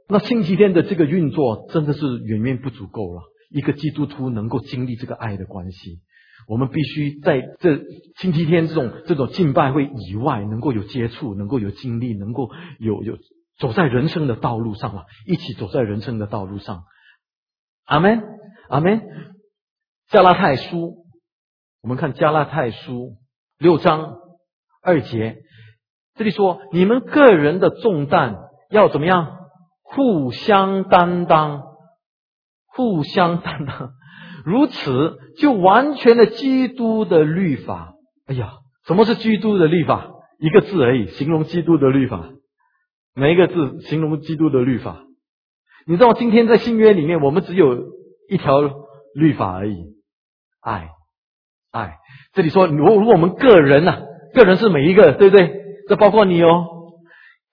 那星期天的这个运作真的是远远不足够了。一个基督徒能够经历这个爱的关系，我们必须在这星期天这种这种敬拜会以外，能够有接触，能够有经历，能够有有走在人生的道路上啊，一起走在人生的道路上。阿门，阿门。加拉太书，我们看加拉太书六章二节。这里说，你们个人的重担要怎么样？互相担当，互相担当，如此就完全了基督的律法。哎呀，什么是基督的律法？一个字而已，形容基督的律法。哪一个字形容基督的律法？你知道，今天在新约里面，我们只有一条律法而已，爱，爱。这里说，如如果我们个人呐，个人是每一个，对不对？这包括你哦，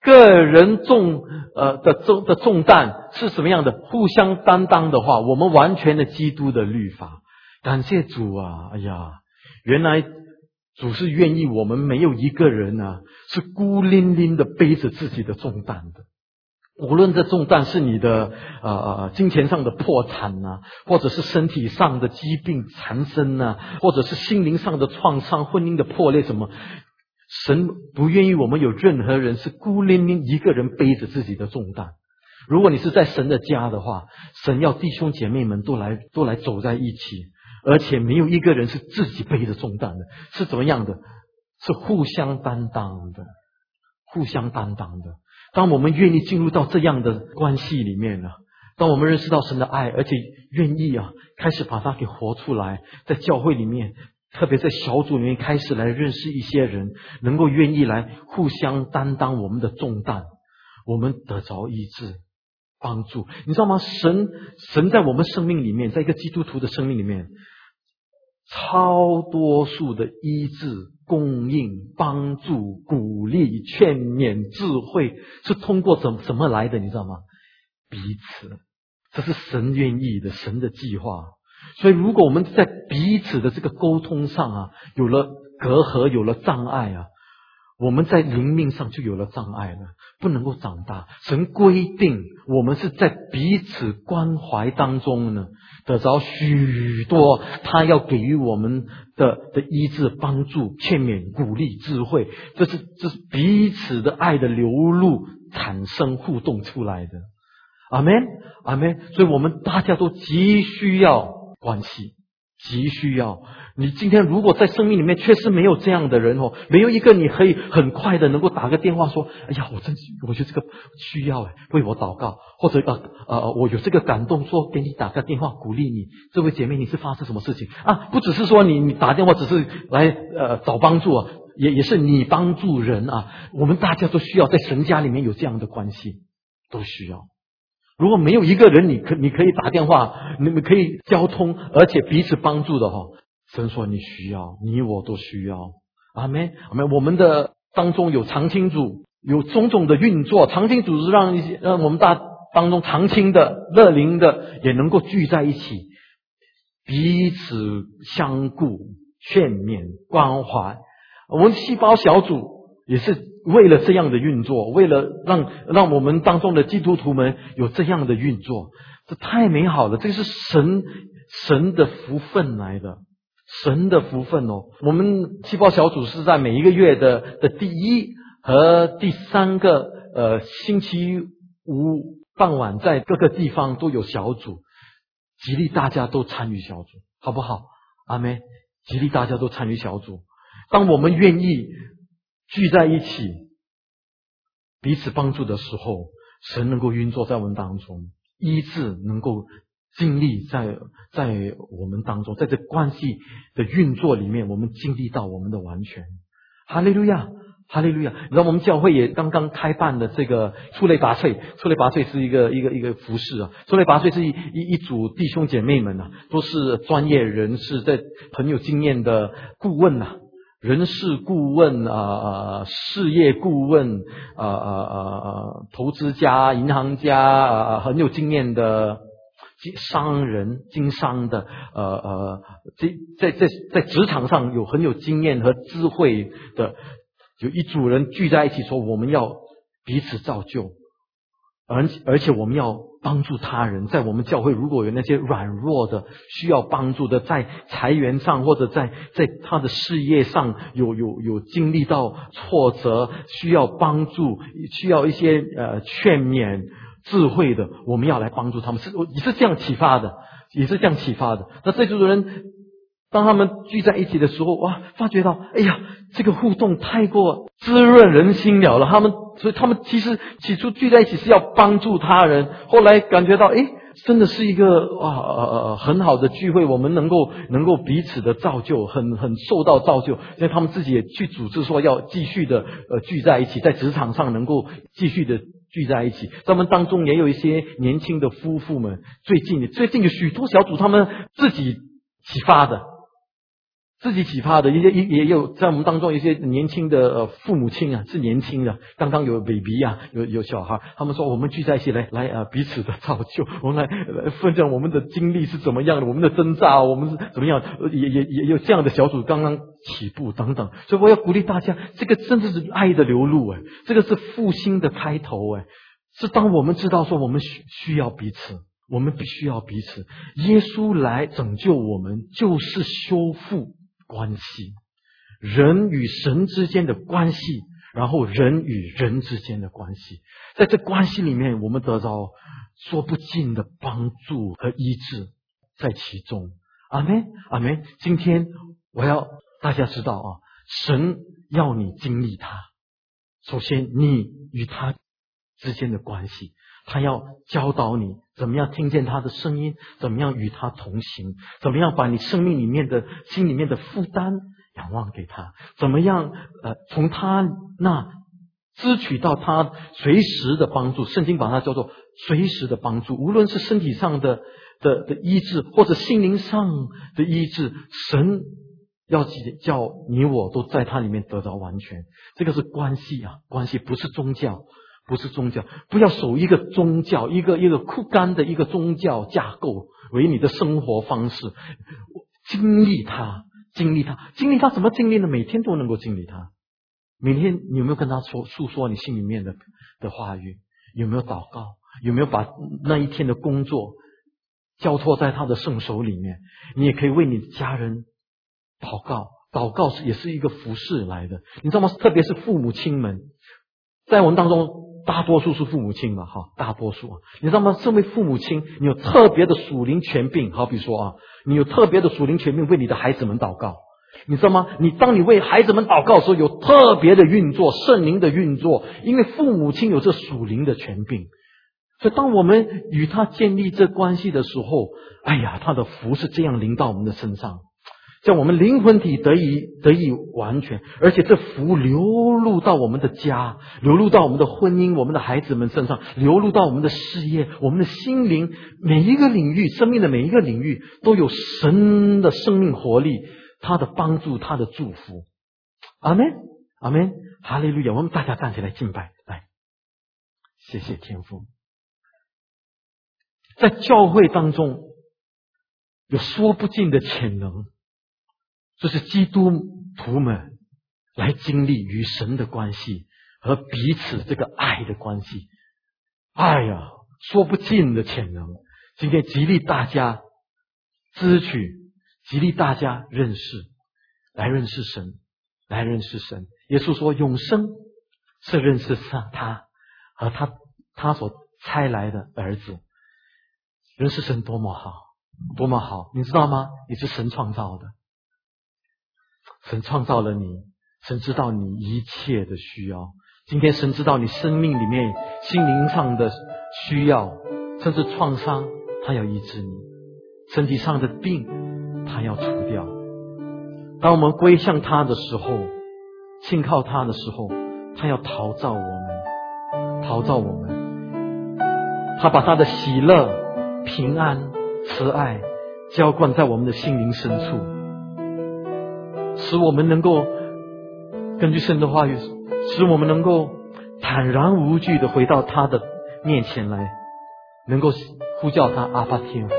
个人重呃的重的重担是什么样的？互相担当的话，我们完全的基督的律法。感谢主啊！哎呀，原来主是愿意我们没有一个人啊是孤零零的背着自己的重担的。无论这重担是你的呃呃金钱上的破产呐，或者是身体上的疾病缠身呐，或者是心灵上的创伤、婚姻的破裂什么。神不愿意我们有任何人是孤零零一个人背着自己的重担。如果你是在神的家的话，神要弟兄姐妹们都来都来走在一起，而且没有一个人是自己背着重担的，是怎么样的？是互相担当的，互相担当的。当我们愿意进入到这样的关系里面呢，当我们认识到神的爱，而且愿意啊，开始把它给活出来，在教会里面。特别在小组里面开始来认识一些人，能够愿意来互相担当我们的重担，我们得着医治帮助。你知道吗？神神在我们生命里面，在一个基督徒的生命里面，超多数的医治、供应、帮助、鼓励、劝勉、智慧，是通过怎怎么来的？你知道吗？彼此，这是神愿意的，神的计划。所以，如果我们在彼此的这个沟通上啊，有了隔阂，有了障碍啊，我们在灵命上就有了障碍了，不能够长大。神规定我们是在彼此关怀当中呢，得着许多他要给予我们的的医治、帮助、劝勉、鼓励、智慧，这是这是彼此的爱的流露产生互动出来的。阿门，阿门。所以我们大家都急需要关系。急需要你今天如果在生命里面确实没有这样的人哦，没有一个你可以很快的能够打个电话说，哎呀，我真我觉得这个需要哎，为我祷告，或者呃呃，我有这个感动，说给你打个电话鼓励你，这位姐妹你是发生什么事情啊？不只是说你你打电话只是来呃找帮助啊，也也是你帮助人啊。我们大家都需要在神家里面有这样的关系，都需要。如果没有一个人，你可你可以打电话，你们可以交通，而且彼此帮助的哈。神说你需要，你我都需要。阿门，阿门。我们的当中有常青组，有种种的运作。常青组是让一些让我们大当中常青的、乐龄的也能够聚在一起，彼此相顾、劝勉、关怀。我们细胞小组也是。为了这样的运作，为了让让我们当中的基督徒们有这样的运作，这太美好了！这是神神的福分来的，神的福分哦。我们细胞小组是在每一个月的的第一和第三个呃星期五傍晚，在各个地方都有小组，激励大家都参与小组，好不好？阿妹，激励大家都参与小组。当我们愿意。聚在一起，彼此帮助的时候，神能够运作在我们当中，医治能够经历在在我们当中，在这关系的运作里面，我们经历到我们的完全。哈利路亚，哈利路亚！你知道我们教会也刚刚开办的这个出类拔萃，出类拔萃是一个一个一个服饰啊，出类拔萃是一一一组弟兄姐妹们呐，都是专业人士，在很有经验的顾问呐。人事顾问啊，事业顾问啊啊啊，投资家、银行家啊，很有经验的商人、经商的呃呃，在在在在职场上有很有经验和智慧的，有一组人聚在一起说，我们要彼此造就。而而且我们要帮助他人，在我们教会如果有那些软弱的需要帮助的，在裁员上或者在在他的事业上有有有经历到挫折，需要帮助，需要一些呃劝勉智慧的，我们要来帮助他们，是也是这样启发的，也是这样启发的。那这组人。当他们聚在一起的时候，哇，发觉到，哎呀，这个互动太过滋润人心了了。他们，所以他们其实起初聚在一起是要帮助他人，后来感觉到，哎，真的是一个哇，呃呃，很好的聚会，我们能够能够彼此的造就，很很受到造就。因为他们自己也去组织说要继续的呃聚在一起，在职场上能够继续的聚在一起。他们当中也有一些年轻的夫妇们，最近最近有许多小组，他们自己启发的。自己启发的一些也也有在我们当中一些年轻的父母亲啊是年轻的，刚刚有 baby 啊，有有小孩，他们说我们聚在一起来来啊彼此的造就，我们来分享我们的经历是怎么样的，我们的挣扎，我们是怎么样，也也也有这样的小组刚刚起步等等，所以我要鼓励大家，这个真的是爱的流露哎，这个是复兴的开头哎，是当我们知道说我们需需要彼此，我们必须要彼此，耶稣来拯救我们就是修复。关系，人与神之间的关系，然后人与人之间的关系，在这关系里面，我们得到说不尽的帮助和医治在其中。阿门，阿门。今天我要大家知道啊，神要你经历他。首先，你与他之间的关系。他要教导你怎么样听见他的声音，怎么样与他同行，怎么样把你生命里面的心里面的负担仰望给他，怎么样呃从他那支取到他随时的帮助。圣经把它叫做随时的帮助，无论是身体上的的的医治，或者心灵上的医治，神要叫你我都在他里面得到完全。这个是关系啊，关系不是宗教。不是宗教，不要守一个宗教，一个一个枯干的一个宗教架构为你的生活方式。经历它，经历它，经历它，怎么经历呢？每天都能够经历它。每天你有没有跟他说诉说你心里面的的话语？有没有祷告？有没有把那一天的工作交托在他的圣手里面？你也可以为你的家人祷告，祷告是也是一个服饰来的，你知道吗？特别是父母亲们，在我们当中，大多数是父母亲嘛，哈，大多数啊，你知道吗？身为父母亲，你有特别的属灵权柄，好比说啊，你有特别的属灵权柄为你的孩子们祷告，你知道吗？你当你为孩子们祷告的时候，有特别的运作，圣灵的运作，因为父母亲有这属灵的权柄。所以，当我们与他建立这关系的时候，哎呀，他的福是这样临到我们的身上，叫我们灵魂体得以得以完全，而且这福流入到我们的家，流入到我们的婚姻、我们的孩子们身上，流入到我们的事业、我们的心灵，每一个领域，生命的每一个领域，都有神的生命活力，他的帮助，他的祝福。阿门，阿门，哈利路亚！我们大家站起来敬拜，来，谢谢天父。在教会当中，有说不尽的潜能，这是基督徒们来经历与神的关系和彼此这个爱的关系。哎呀，说不尽的潜能！今天激励大家支取，激励大家认识，来认识神，来认识神。耶稣说，永生是认识上他和他他所差来的儿子。人是神多么好，多么好，你知道吗？你是神创造的，神创造了你，神知道你一切的需要。今天神知道你生命里面心灵上的需要，甚至创伤，他要医治你；身体上的病，他要除掉。当我们归向他的时候，信靠他的时候，他要陶造我们，陶造我们。他把他的喜乐。平安、慈爱浇灌在我们的心灵深处，使我们能够根据神的话语，使我们能够坦然无惧的回到他的面前来，能够呼叫他阿巴天父。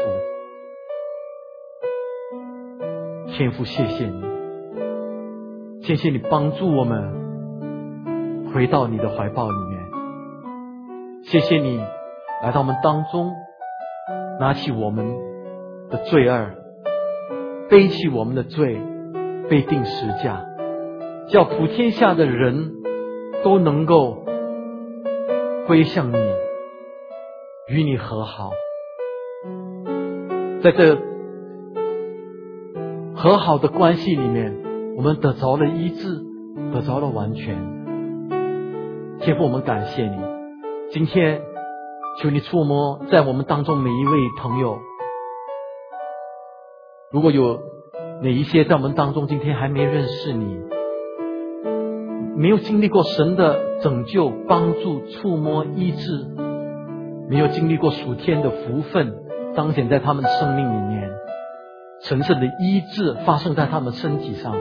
天父，谢谢你，谢谢你帮助我们回到你的怀抱里面，谢谢你来到我们当中。拿起我们的罪恶，背起我们的罪，被定十架，叫普天下的人都能够归向你，与你和好。在这和好的关系里面，我们得着了医治，得着了完全。天父，我们感谢你，今天。求你触摸在我们当中每一位朋友，如果有哪一些在我们当中今天还没认识你，没有经历过神的拯救、帮助、触摸、医治，没有经历过属天的福分彰显在他们生命里面，神圣的医治发生在他们身体上，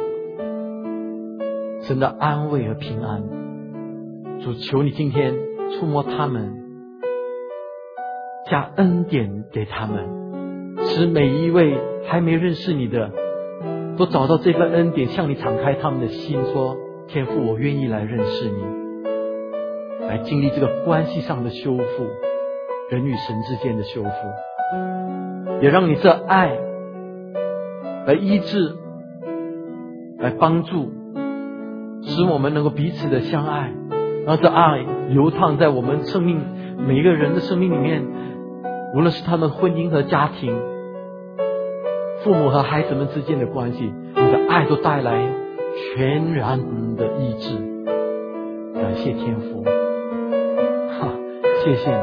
神的安慰和平安，主求你今天触摸他们。加恩典给他们，使每一位还没认识你的，都找到这份恩典，向你敞开他们的心，说：“天父，我愿意来认识你，来经历这个关系上的修复，人与神之间的修复，也让你这爱来医治，来帮助，使我们能够彼此的相爱，让这爱流淌在我们生命每一个人的生命里面。”无论是他们婚姻和家庭，父母和孩子们之间的关系，你的爱都带来全然的医治。感谢天父，哈，谢谢你。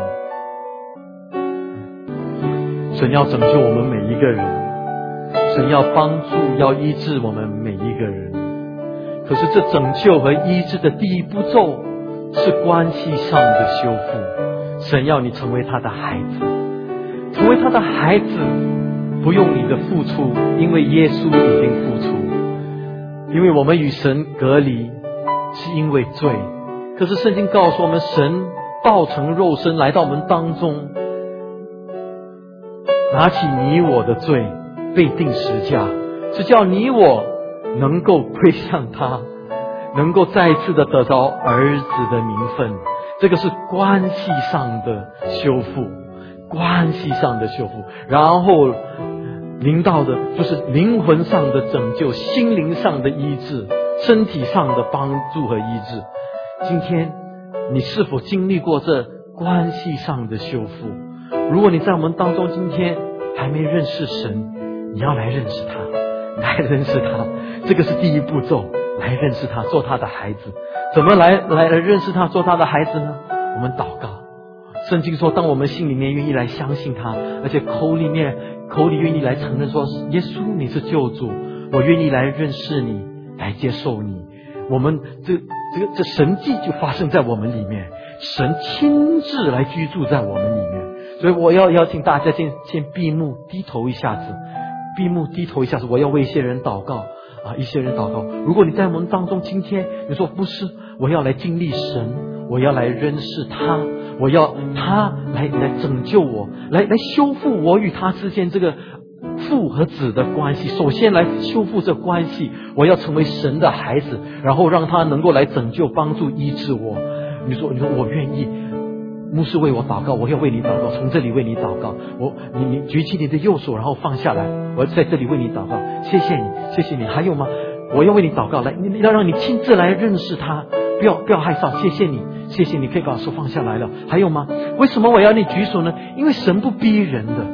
神要拯救我们每一个人，神要帮助、要医治我们每一个人。可是这拯救和医治的第一步骤是关系上的修复。神要你成为他的孩子。成为他的孩子，不用你的付出，因为耶稣已经付出。因为我们与神隔离，是因为罪。可是圣经告诉我们，神道成肉身来到我们当中，拿起你我的罪，被定十架，是叫你我能够归向他，能够再次的得到儿子的名分，这个是关系上的修复，关系上的修复，然后临到的就是灵魂上的拯救，心灵上的医治，身体上的帮助和医治。今天你是否经历过这关系上的修复？如果你在我们当中今天还没认识神，你要来认识他，来认识他，这个是第一步骤。来认识他，做他的孩子。怎么来来认识他，做他的孩子呢？我们祷告。圣经说，当我们心里面愿意来相信他，而且口里面口里愿意来承认说，耶稣你是救主，我愿意来认识你，来接受你。我们这这个这神迹就发生在我们里面，神亲自来居住在我们里面。所以我要邀请大家先先闭目低头一下子，闭目低头一下子，我要为一些人祷告。啊，一些人祷告。如果你在我们当中，今天你说不是，我要来经历神，我要来认识他，我要他来来拯救我，来来修复我与他之间这个父和子的关系。首先来修复这关系，我要成为神的孩子，然后让他能够来拯救、帮助、医治我。你说，你说我愿意。牧师为我祷告，我要为你祷告。从这里为你祷告，我你你举起你的右手，然后放下来。我在这里为你祷告，谢谢你，谢谢你。还有吗？我要为你祷告，来，你要让你亲自来认识他，不要不要害臊。谢谢你，谢谢你，可以把手放下来了。还有吗？为什么我要你举手呢？因为神不逼人的，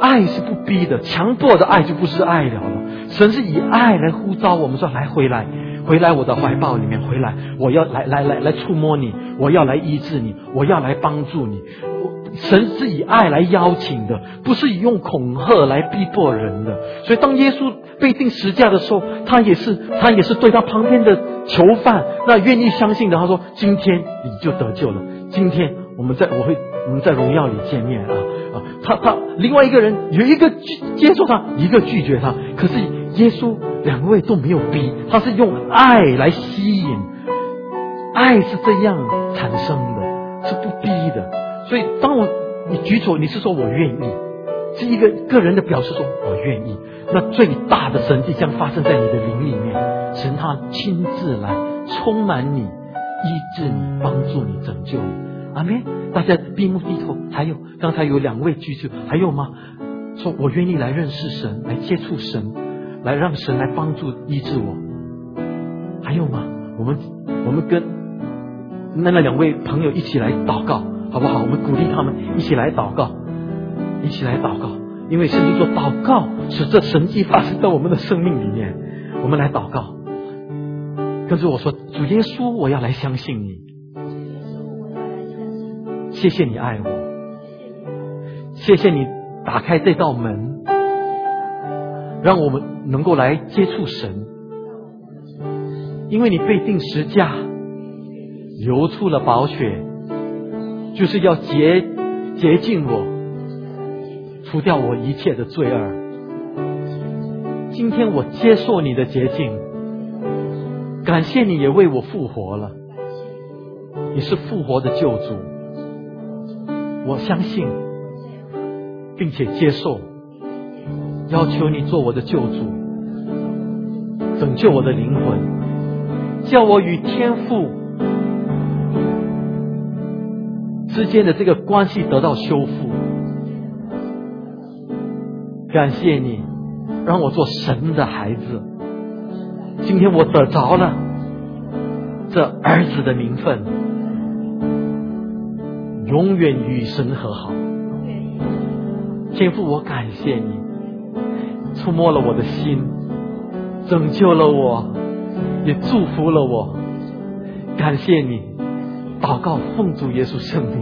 爱是不逼的，强迫的爱就不是爱了了。神是以爱来呼召我们，说来回来。回来我的怀抱里面，回来，我要来来来来触摸你，我要来医治你，我要来帮助你。神是以爱来邀请的，不是以用恐吓来逼迫人的。所以当耶稣被钉十架的时候，他也是他也是对他旁边的囚犯，那愿意相信的，他说：“今天你就得救了。今天我们在我会我们在荣耀里见面啊啊！”他他另外一个人有一个拒接受他，一个拒绝他，可是耶稣。两位都没有逼，他是用爱来吸引，爱是这样产生的，是不逼的。所以，当我你举手，你是说我愿意，是一个个人的表示，说我愿意。那最大的神迹将发生在你的灵里面，神他亲自来充满你，医治你，帮助你，拯救你。阿门。大家闭目低头。还有，刚才有两位举手，还有吗？说我愿意来认识神，来接触神。来让神来帮助医治我，还有吗？我们我们跟那那两位朋友一起来祷告，好不好？我们鼓励他们一起来祷告，一起来祷告。因为圣经说，祷告使这神迹发生在我们的生命里面。我们来祷告，跟着我说：主耶稣，我要来相信你。谢谢你爱我，谢谢你打开这道门，让我们。能够来接触神，因为你被定十架，流出了宝血，就是要洁洁净我，除掉我一切的罪恶。今天我接受你的洁净，感谢你也为我复活了，你是复活的救主，我相信，并且接受。要求你做我的救主，拯救我的灵魂，叫我与天父之间的这个关系得到修复。感谢你，让我做神的孩子。今天我得着了这儿子的名分，永远与神和好。天父，我感谢你。触摸了我的心，拯救了我，也祝福了我。感谢你，祷告奉主耶稣圣名，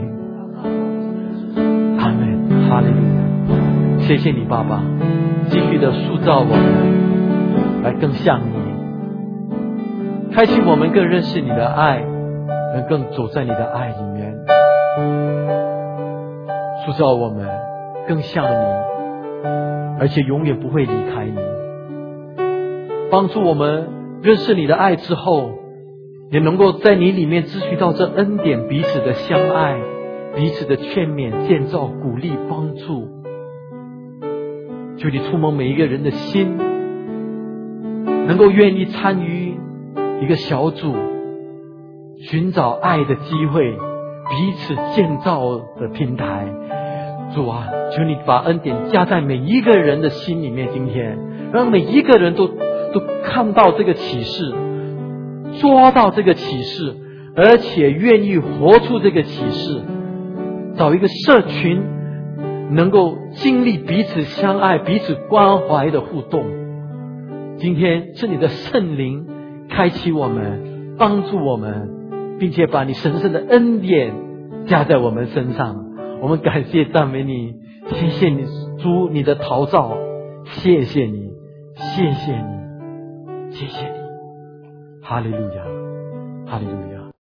阿门，哈利路亚。谢谢你，爸爸，继续的塑造我们，来更像你，开启我们更认识你的爱，能更走在你的爱里面，塑造我们更像你。而且永远不会离开你，帮助我们认识你的爱之后，也能够在你里面汲取到这恩典，彼此的相爱，彼此的劝勉、建造、鼓励、帮助。求你触摸每一个人的心，能够愿意参与一个小组，寻找爱的机会，彼此建造的平台。主啊，求你把恩典加在每一个人的心里面，今天让每一个人都都看到这个启示，抓到这个启示，而且愿意活出这个启示，找一个社群，能够经历彼此相爱、彼此关怀的互动。今天是你的圣灵开启我们，帮助我们，并且把你神圣的恩典加在我们身上。我们感谢赞美你，谢谢你主你的陶造，谢谢你，谢谢你，谢谢你，Hallelujah. Hallelujah.